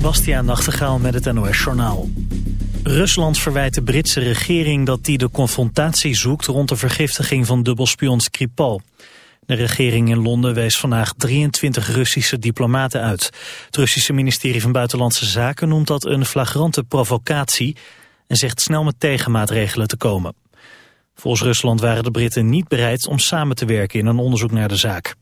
Bastiaan Nachtegaal met het NOS Journaal. Rusland verwijt de Britse regering dat die de confrontatie zoekt rond de vergiftiging van dubbelspion Skripal. De regering in Londen wees vandaag 23 Russische diplomaten uit. Het Russische ministerie van Buitenlandse Zaken noemt dat een flagrante provocatie en zegt snel met tegenmaatregelen te komen. Volgens Rusland waren de Britten niet bereid om samen te werken in een onderzoek naar de zaak.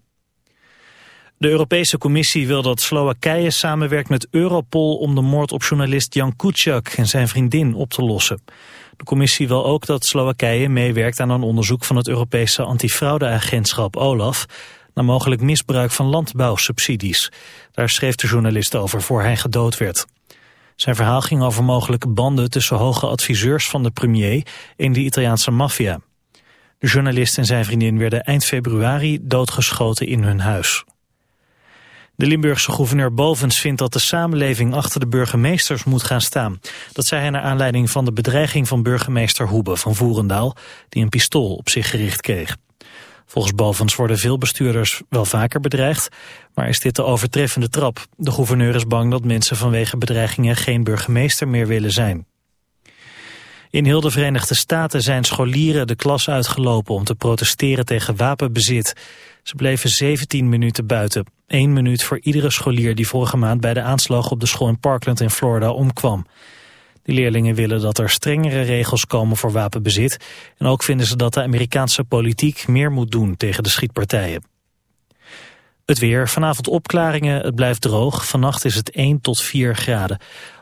De Europese Commissie wil dat Slowakije samenwerkt met Europol om de moord op journalist Jan Kuciak en zijn vriendin op te lossen. De commissie wil ook dat Slowakije meewerkt aan een onderzoek van het Europese antifraudeagentschap OLAF naar mogelijk misbruik van landbouwsubsidies. Daar schreef de journalist over voor hij gedood werd. Zijn verhaal ging over mogelijke banden tussen hoge adviseurs van de premier en de Italiaanse maffia. De journalist en zijn vriendin werden eind februari doodgeschoten in hun huis. De Limburgse gouverneur Bovens vindt dat de samenleving achter de burgemeesters moet gaan staan. Dat zei hij naar aanleiding van de bedreiging van burgemeester Hoebe van Voerendaal, die een pistool op zich gericht kreeg. Volgens Bovens worden veel bestuurders wel vaker bedreigd, maar is dit de overtreffende trap. De gouverneur is bang dat mensen vanwege bedreigingen geen burgemeester meer willen zijn. In heel de Verenigde Staten zijn scholieren de klas uitgelopen om te protesteren tegen wapenbezit. Ze bleven 17 minuten buiten. Eén minuut voor iedere scholier die vorige maand bij de aanslag op de school in Parkland in Florida omkwam. De leerlingen willen dat er strengere regels komen voor wapenbezit. En ook vinden ze dat de Amerikaanse politiek meer moet doen tegen de schietpartijen. Het weer, vanavond opklaringen, het blijft droog. Vannacht is het 1 tot 4 graden.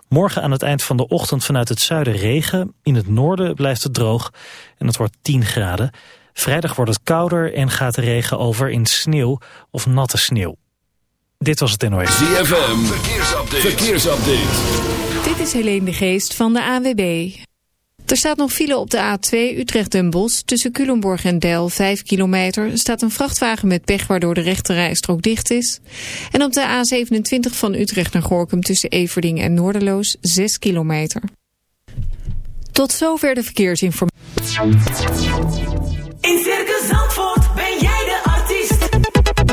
Morgen aan het eind van de ochtend vanuit het zuiden regen. In het noorden blijft het droog en het wordt 10 graden. Vrijdag wordt het kouder en gaat de regen over in sneeuw of natte sneeuw. Dit was het NOS. ZFM, verkeersupdate. verkeersupdate. Dit is Helene de Geest van de AWB. Er staat nog file op de A2 Utrecht-Den Bosch. Tussen Culemborg en Del, 5 kilometer. Er staat een vrachtwagen met pech waardoor de rechterrijstrook dicht is. En op de A27 van Utrecht naar Gorkum tussen Everding en Noorderloos, 6 kilometer. Tot zover de verkeersinformatie. In Circus Zandvoort ben jij.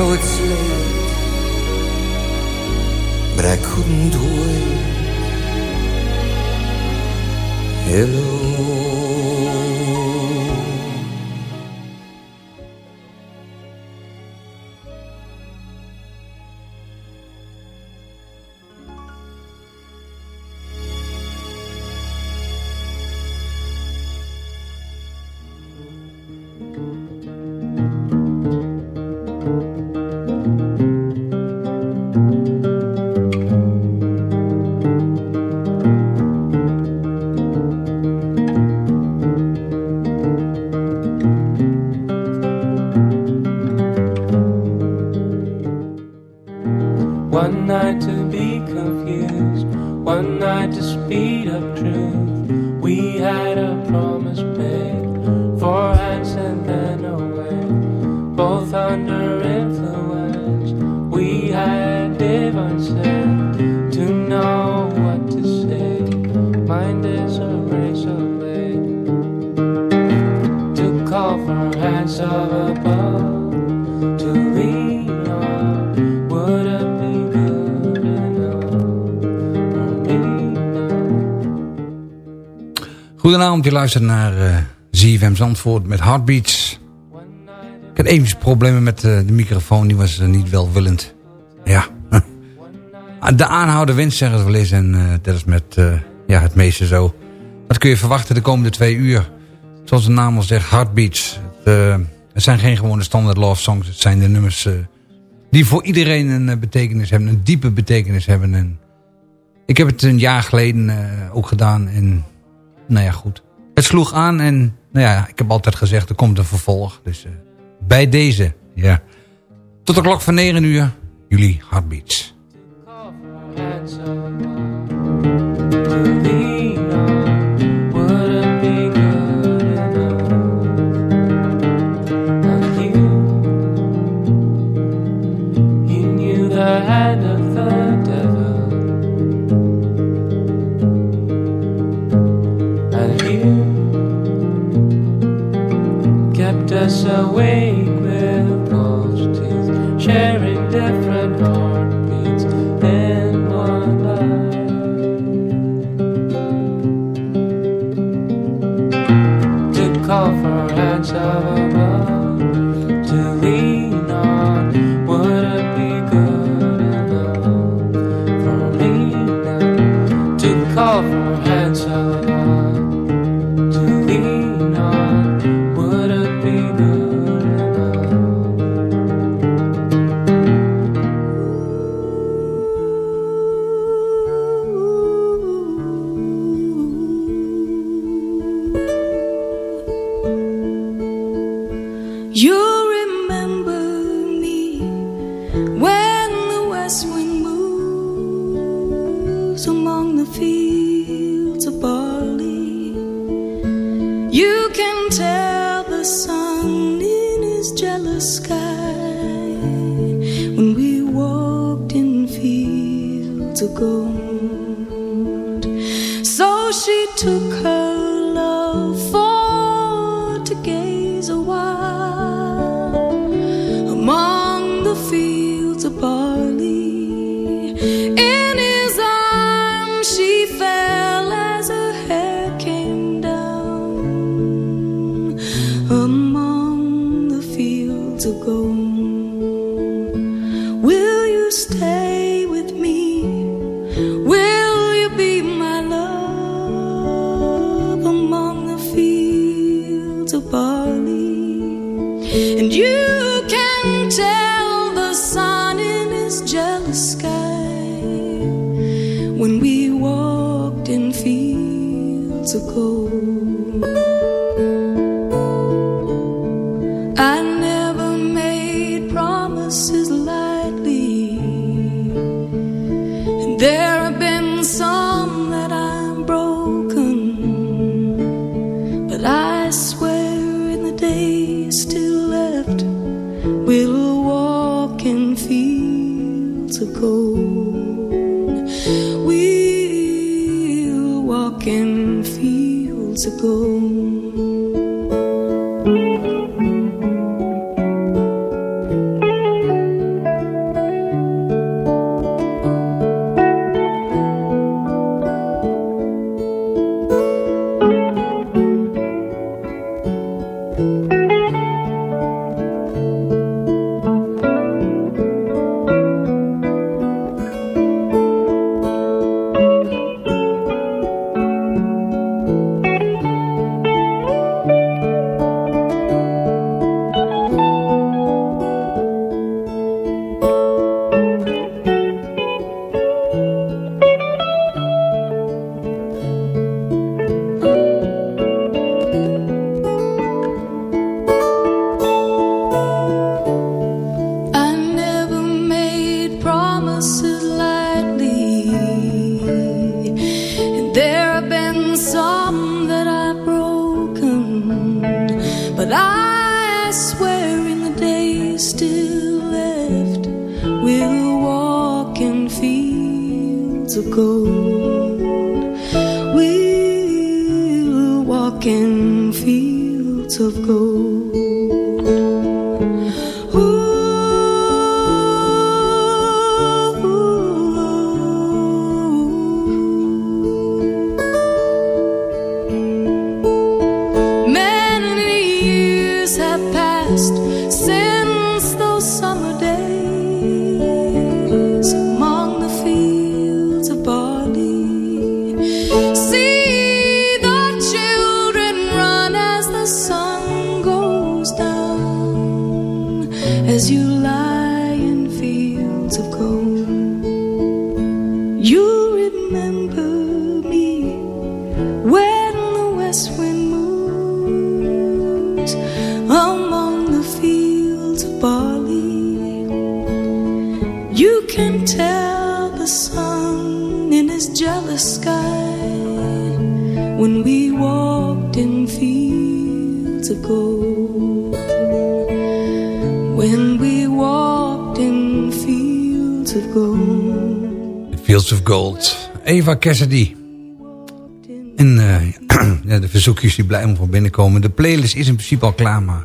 Know it's late, but I couldn't wait. Hello. Je luistert naar eh ZFM Zandvoort met Heartbeats. Ik had even problemen met eh, de microfoon, die was eh, niet welwillend. Ja. De aanhouden winst zeggen ze wel eens en dat is met ja, het meeste zo. Wat kun je verwachten de komende twee uur? Zoals de naam al zegt, Heartbeats. Het, het zijn geen gewone standaard love songs, het zijn de nummers die voor iedereen een betekenis hebben, een diepe betekenis hebben. En ik heb het een jaar geleden ook gedaan en nou ja, goed. Het sloeg aan en nou ja, ik heb altijd gezegd, er komt een vervolg. Dus eh, bij deze, ja. Tot de klok van 9 uur, jullie Heartbeats. Cassidy. En eh, de verzoekjes die blijven van binnenkomen. De playlist is in principe al klaar, maar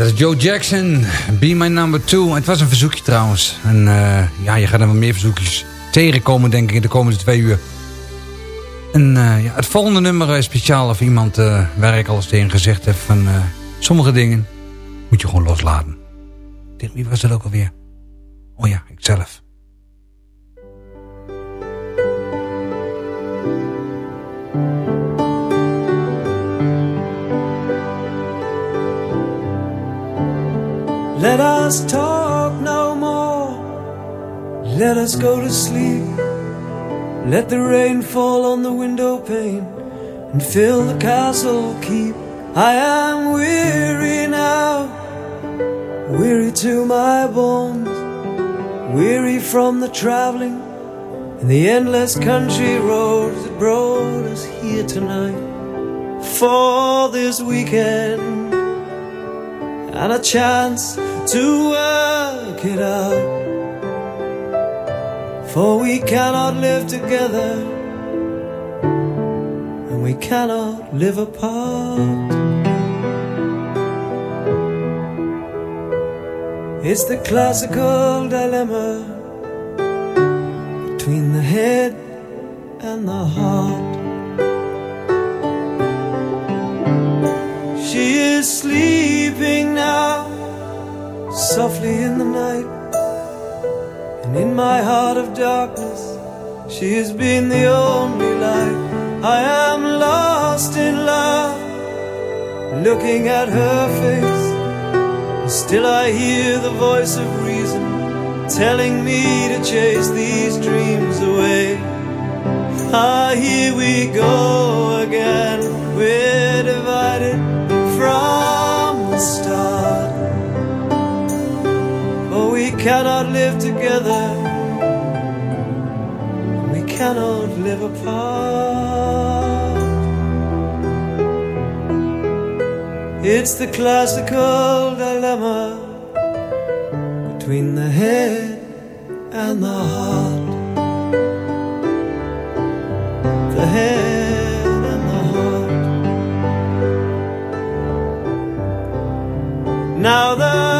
Dat is Joe Jackson. Be My Number Two. Het was een verzoekje trouwens. En eh, ja, je gaat er wel meer verzoekjes tegenkomen, denk ik, in de komende twee uur. En eh, ja, het volgende nummer is speciaal voor iemand eh, waar ik al eens tegen gezegd heb van... sommige dingen moet je gewoon loslaten. Tegen wie was dat ook alweer? Oh ja, ikzelf. Let us talk no more. Let us go to sleep. Let the rain fall on the window pane and fill the castle keep. I am weary now, weary to my bones, weary from the traveling and the endless country roads that brought us here tonight for this weekend and a chance to work it out. For we cannot live together, and we cannot live apart. It's the classical dilemma between the head and the heart. Is sleeping now, softly in the night. And in my heart of darkness, she has been the only light. I am lost in love, looking at her face. And still I hear the voice of reason telling me to chase these dreams away. Ah, here we go again. Cannot live together. We cannot live apart. It's the classical dilemma between the head and the heart. The head and the heart. Now the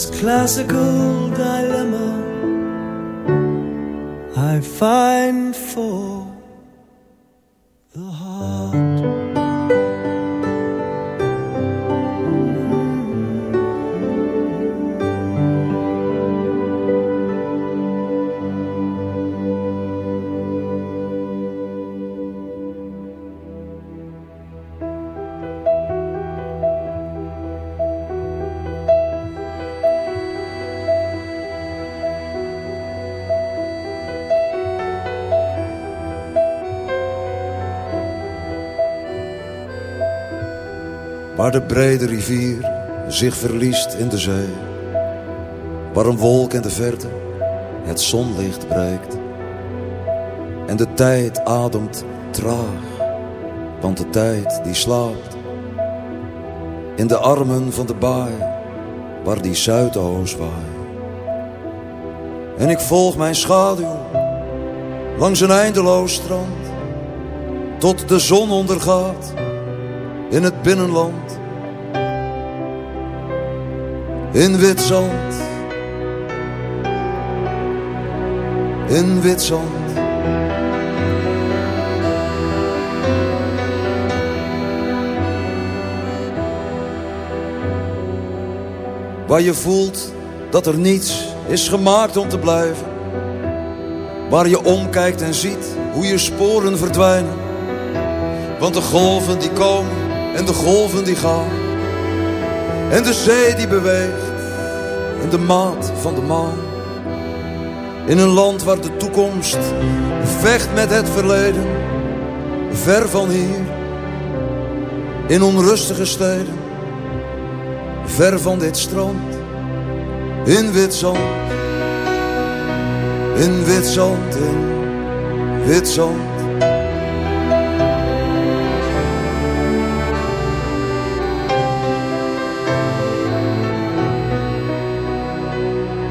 this classical dilemma I find for Waar de brede rivier zich verliest in de zee. Waar een wolk in de verte het zonlicht bereikt. En de tijd ademt traag, want de tijd die slaapt. In de armen van de baai, waar die zuidoost waait. En ik volg mijn schaduw langs een eindeloos strand. Tot de zon ondergaat in het binnenland. In wit zand. In wit zand. Waar je voelt dat er niets is gemaakt om te blijven. Waar je omkijkt en ziet hoe je sporen verdwijnen. Want de golven die komen en de golven die gaan. En de zee die beweegt in de maat van de maan. In een land waar de toekomst vecht met het verleden. Ver van hier. In onrustige steden. Ver van dit strand. In wit zand. In wit zand, in wit zand.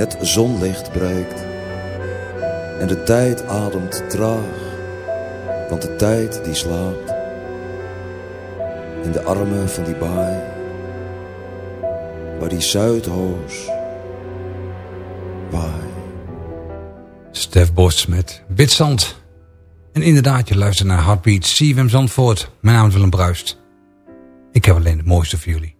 het zonlicht breekt. En de tijd ademt traag, want de tijd die slaapt. In de armen van die baai, waar die Zuidhoos waai. Stef Bos met Witzand. En inderdaad, je luistert naar Heartbeat, CFM Zandvoort. Mijn naam is Willem Bruist. Ik heb alleen het mooiste voor jullie.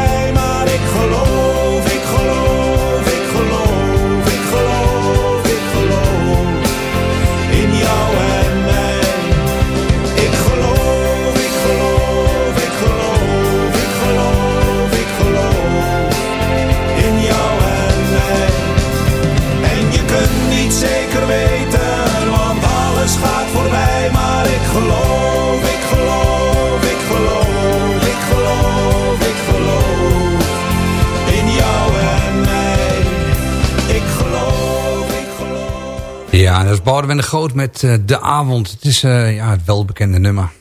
Dat is Boudewijn de Groot met eh, De Avond. Het is eh, ja, het welbekende nummer.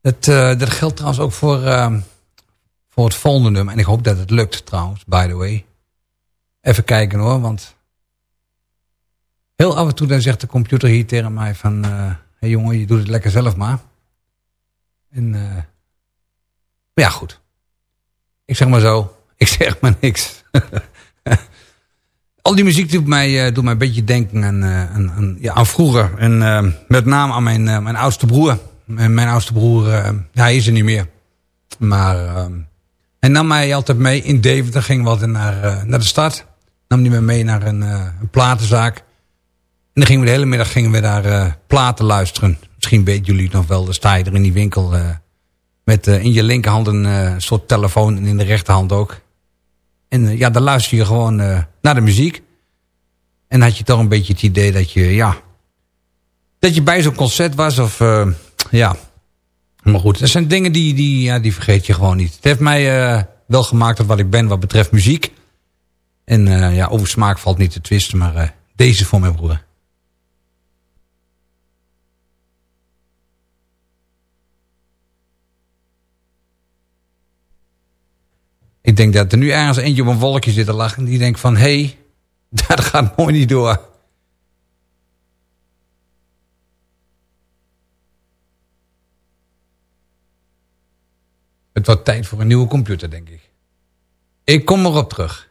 Dat, eh, dat geldt trouwens ook voor, eh, voor het volgende nummer. En ik hoop dat het lukt trouwens, by the way. Even kijken hoor, want... Heel af en toe dan zegt de computer hier tegen mij van... Hé hey jongen, je doet het lekker zelf maar. En, ja, goed. Ik zeg maar zo, ik zeg maar niks. Al die muziek doet mij, eh, doet mij een beetje denken aan, eh, ja, aan vroeger. En eh, met name aan mijn, mijn oudste broer. Mijn oudste broer, hij is er niet meer. Maar eh, hij nam mij altijd mee. In Deventer gingen we altijd naar, naar de stad. Nam hij me mee naar een, een platenzaak. En dan gingen we de hele middag gingen we daar platen luisteren. Misschien weten jullie het nog wel. Dan sta je er in die winkel met in je linkerhand een soort telefoon en in de rechterhand ook. En eh, ja, dan luister je gewoon eh, naar de muziek. En had je toch een beetje het idee dat je, ja... Dat je bij zo'n concert was of... eh, ja, maar goed. Er zijn dingen die, die, ja, die vergeet je gewoon niet. Het heeft mij wel gemaakt tot wat ik ben wat betreft muziek. En ja, over smaak valt niet te twisten, maar deze voor mijn broer. Ik denk dat er nu ergens eentje op een wolkje zit te lachen. Die denkt van, hé, hey, dat gaat mooi niet door. Het wordt tijd voor een nieuwe computer, denk ik. Ik kom erop terug.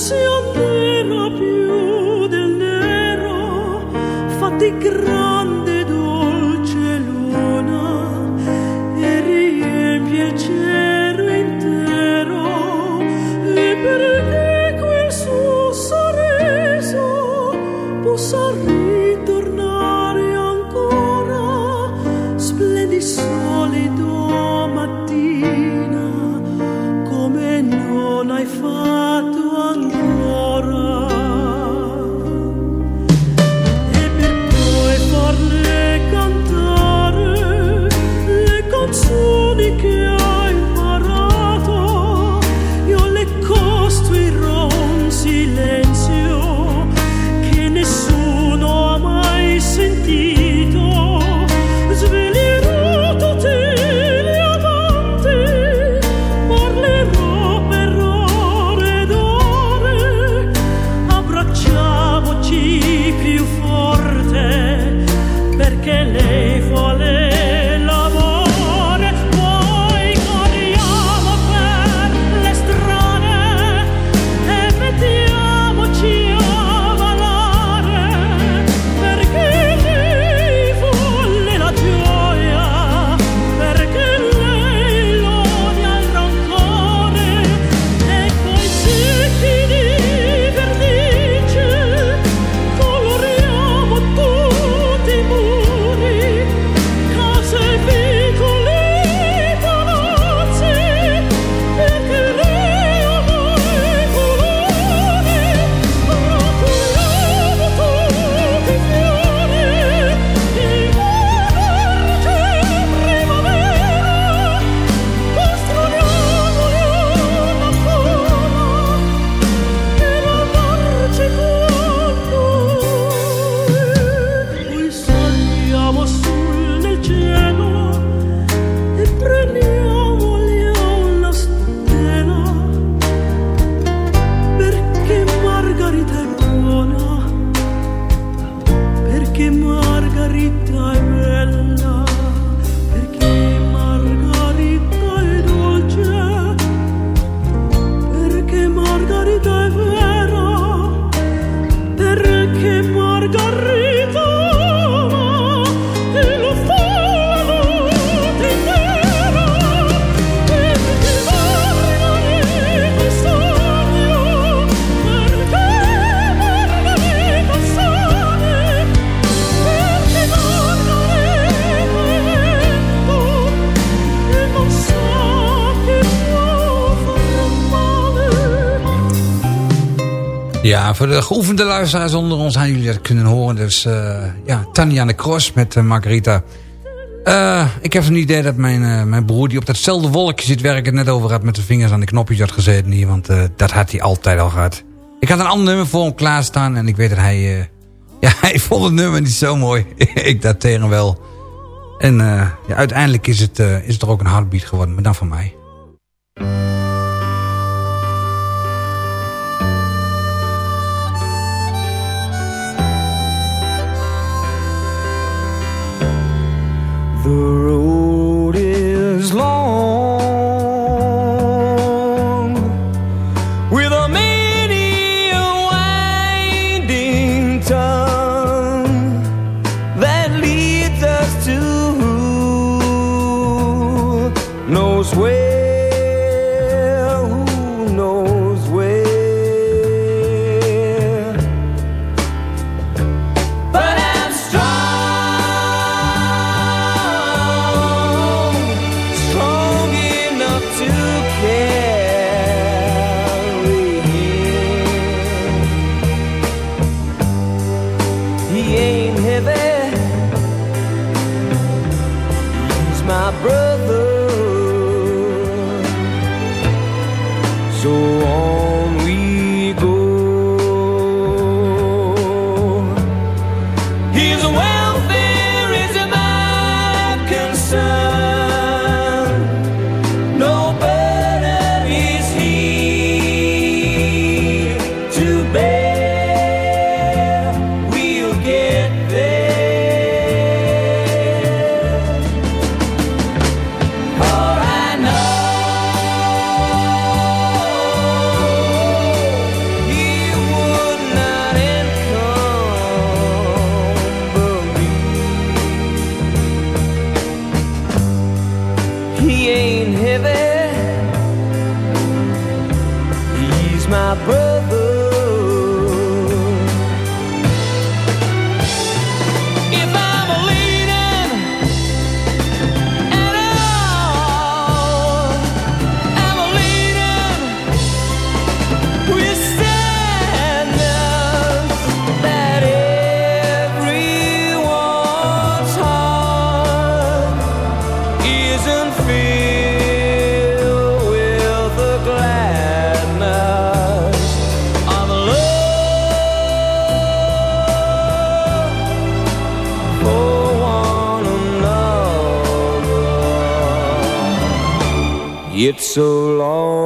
Non si nera più del nero. Fatti Ja, voor de geoefende luisteraars onder ons gaan jullie dat kunnen horen. Dus eh, ja, Tanja de Cross met eh, Margarita. Eh, ik heb een idee dat mijn, mijn broer die op datzelfde wolkje zit... het net over had met de vingers aan de knopjes had gezeten hier. Want dat had hij altijd al gehad. Ik had een ander nummer voor hem klaarstaan en ik weet dat hij... ja, hij vond het nummer niet zo mooi. ik dat tegen wel. En ja, uiteindelijk is het, is het er ook een heartbeat geworden, maar dan van mij. so long.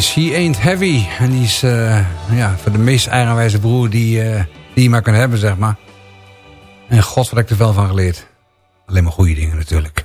Hollies, He Ain't Heavy. En die is eh, ja, voor de meest eigenwijze broer die, eh, die je maar kan hebben, zeg maar. En god, wat heb ik er veel van geleerd. Alleen maar goede dingen natuurlijk.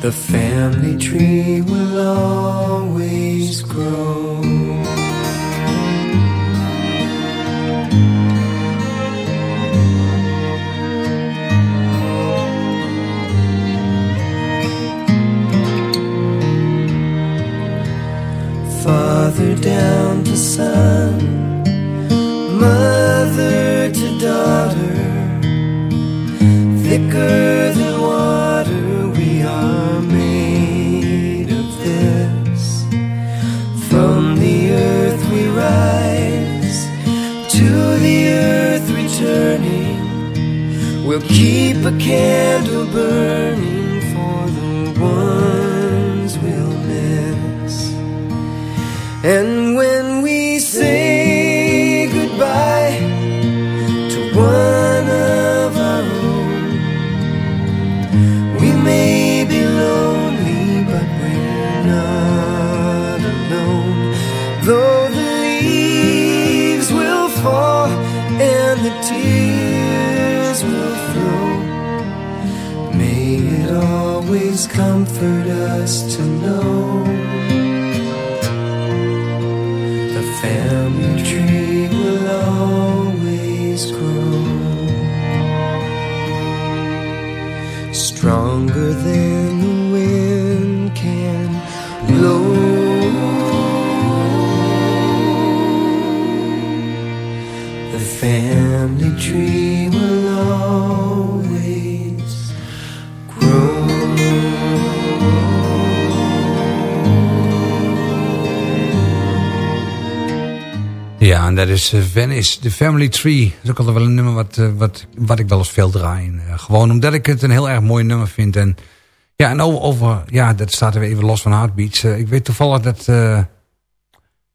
The family tree will always grow. Father down to son, mother keep a candle burning for the ones we'll miss. And dat is eh, Venice, The Family Tree. Dat is ook altijd wel een nummer wat, eh, wat, wat ik wel eens veel draai. Eh, gewoon omdat ik het een heel erg mooi nummer vind. En, ja, en over, over ja, dat staat er weer even los van Heartbeats. ik weet toevallig dat,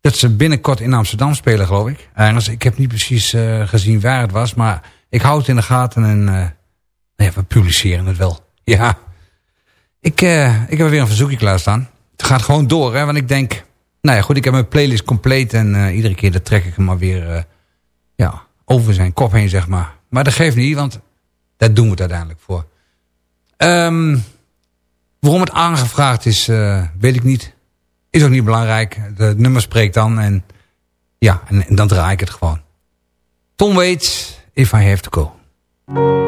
dat ze binnenkort in Amsterdam spelen, geloof ik. Ergens, ik heb niet precies gezien waar het was, maar ik hou het in de gaten en nou ja, we publiceren het wel. Ja, ik, ik heb weer een verzoekje klaarstaan. Het gaat gewoon door, hè, want ik denk... Nou ja, goed, ik heb mijn playlist compleet en uh, iedere keer dat trek ik hem maar weer uh, ja, over zijn kop heen, zeg maar. Maar dat geeft niet, want daar doen we het uiteindelijk voor. Um, waarom het aangevraagd is, uh, weet ik niet. Is ook niet belangrijk. De nummer spreekt dan en ja, en, en dan draai ik het gewoon. Tom Waits, If I Have To Go.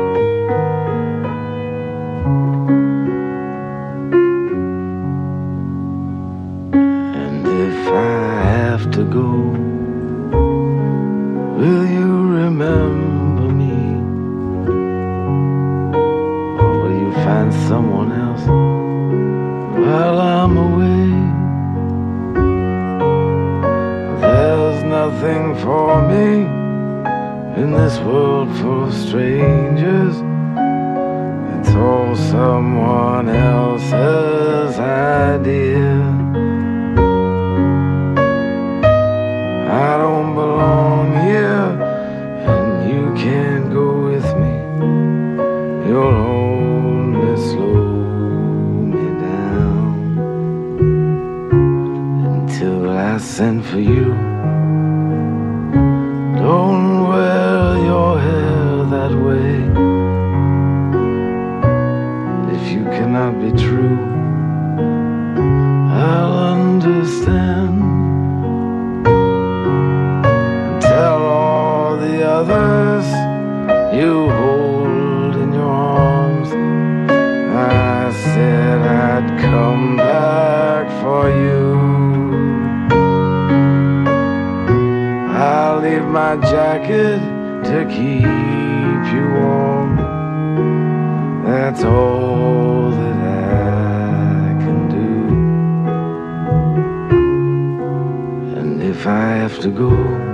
That's all that I can do. And if I have to go.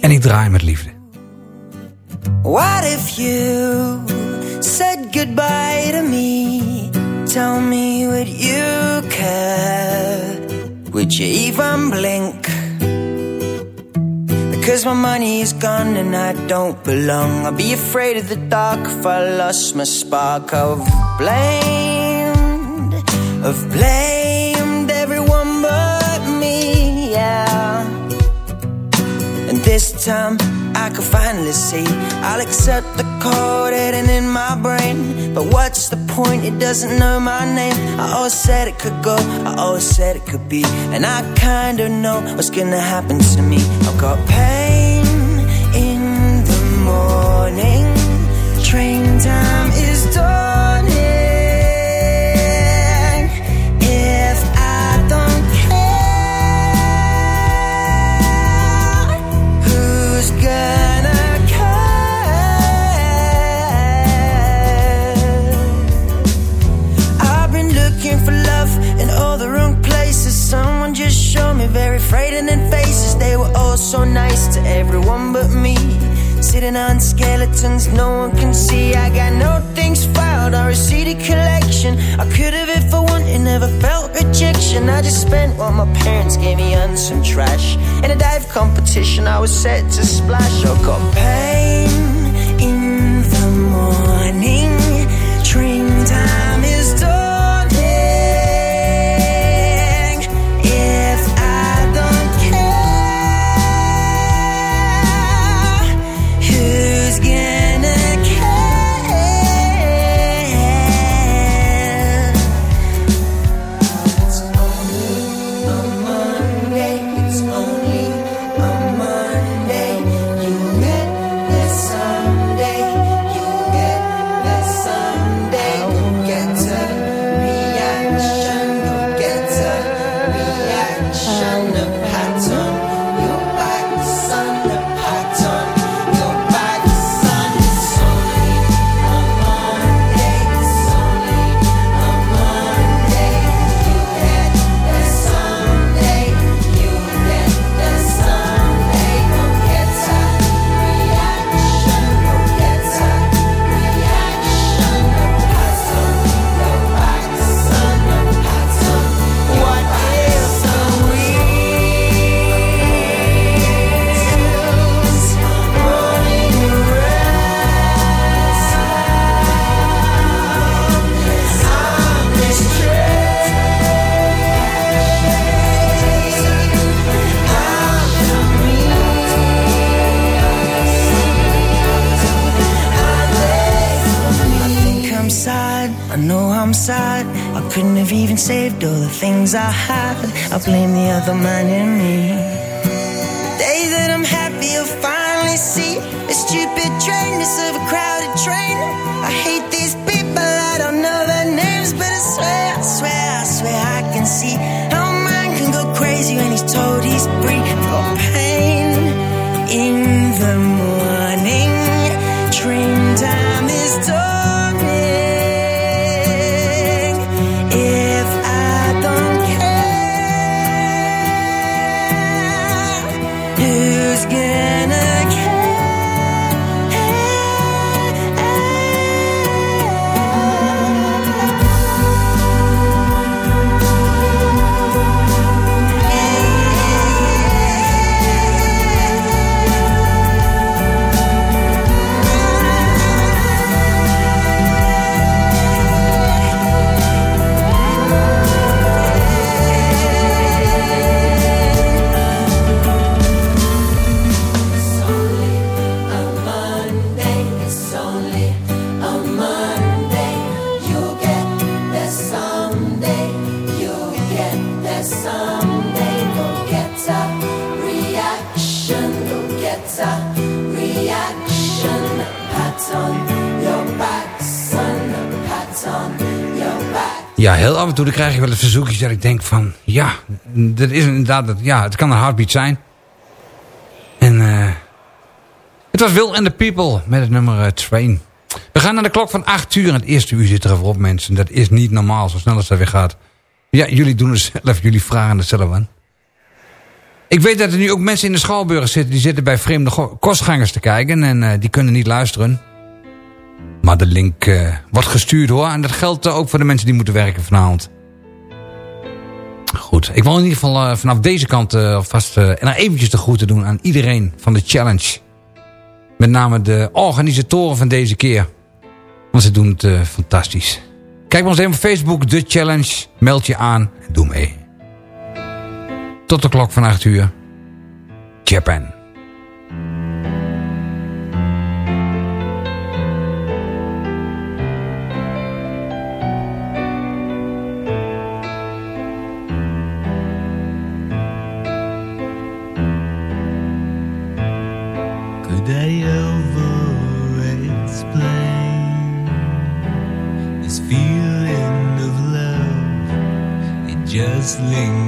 En ik draai met liefde. What if you said goodbye to me? Tell me, would you care? Would you even blink? Because my money is gone and I don't belong. I'll be afraid of the dark if I lost my spark of blamed, of blamed this time I can finally see. I'll accept the code hidden in my brain. But what's the point, it doesn't know my name. I always said it could go, I always said it could be. And I kinda know what's gonna happen to me. I've got pain in the morning. Train time is dawning so nice to everyone but me. Sitting on skeletons no one can see. I got no things filed or a CD collection. I could have if I wanted, never felt rejection. I just spent what my parents gave me on some trash. In a dive competition, I was set to splash. I got pain in the morning. Couldn't have even saved all the things I had. I blame the other man in me. The Day that I'm happy, you'll finally see a stupid train is of a crowded train. I hate these people, I don't know their names, but I swear, I swear, I swear I can see Ja, heel af en toe dan krijg je wel eens verzoekjes dat ik denk van... Ja, dat is inderdaad... Dat, ja, het kan een heartbeat zijn. En eh het was Will and the People met het nummer eh, Train. We gaan naar de klok van 8 uur. En het eerste uur zit er even op, mensen. Dat is niet normaal, zo snel als dat weer gaat. Ja, jullie doen het zelf. Jullie vragen het zelf aan. Ik weet dat er nu ook mensen in de Schouwburg zitten... die zitten bij vreemde kostgangers te kijken... en eh, die kunnen niet luisteren. Maar de link eh, wordt gestuurd hoor. En dat geldt eh, ook voor de mensen die moeten werken vanavond. Goed, ik wil in ieder geval eh, vanaf deze kant alvast eh, nog eventjes de groeten doen aan iedereen van de challenge. Met name de organisatoren van deze keer. Want ze doen het fantastisch. Kijk eens even op Facebook, de challenge. Meld je aan en doe mee. Tot de klok van 8 uur. Japan. Wrestling.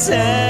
pretend.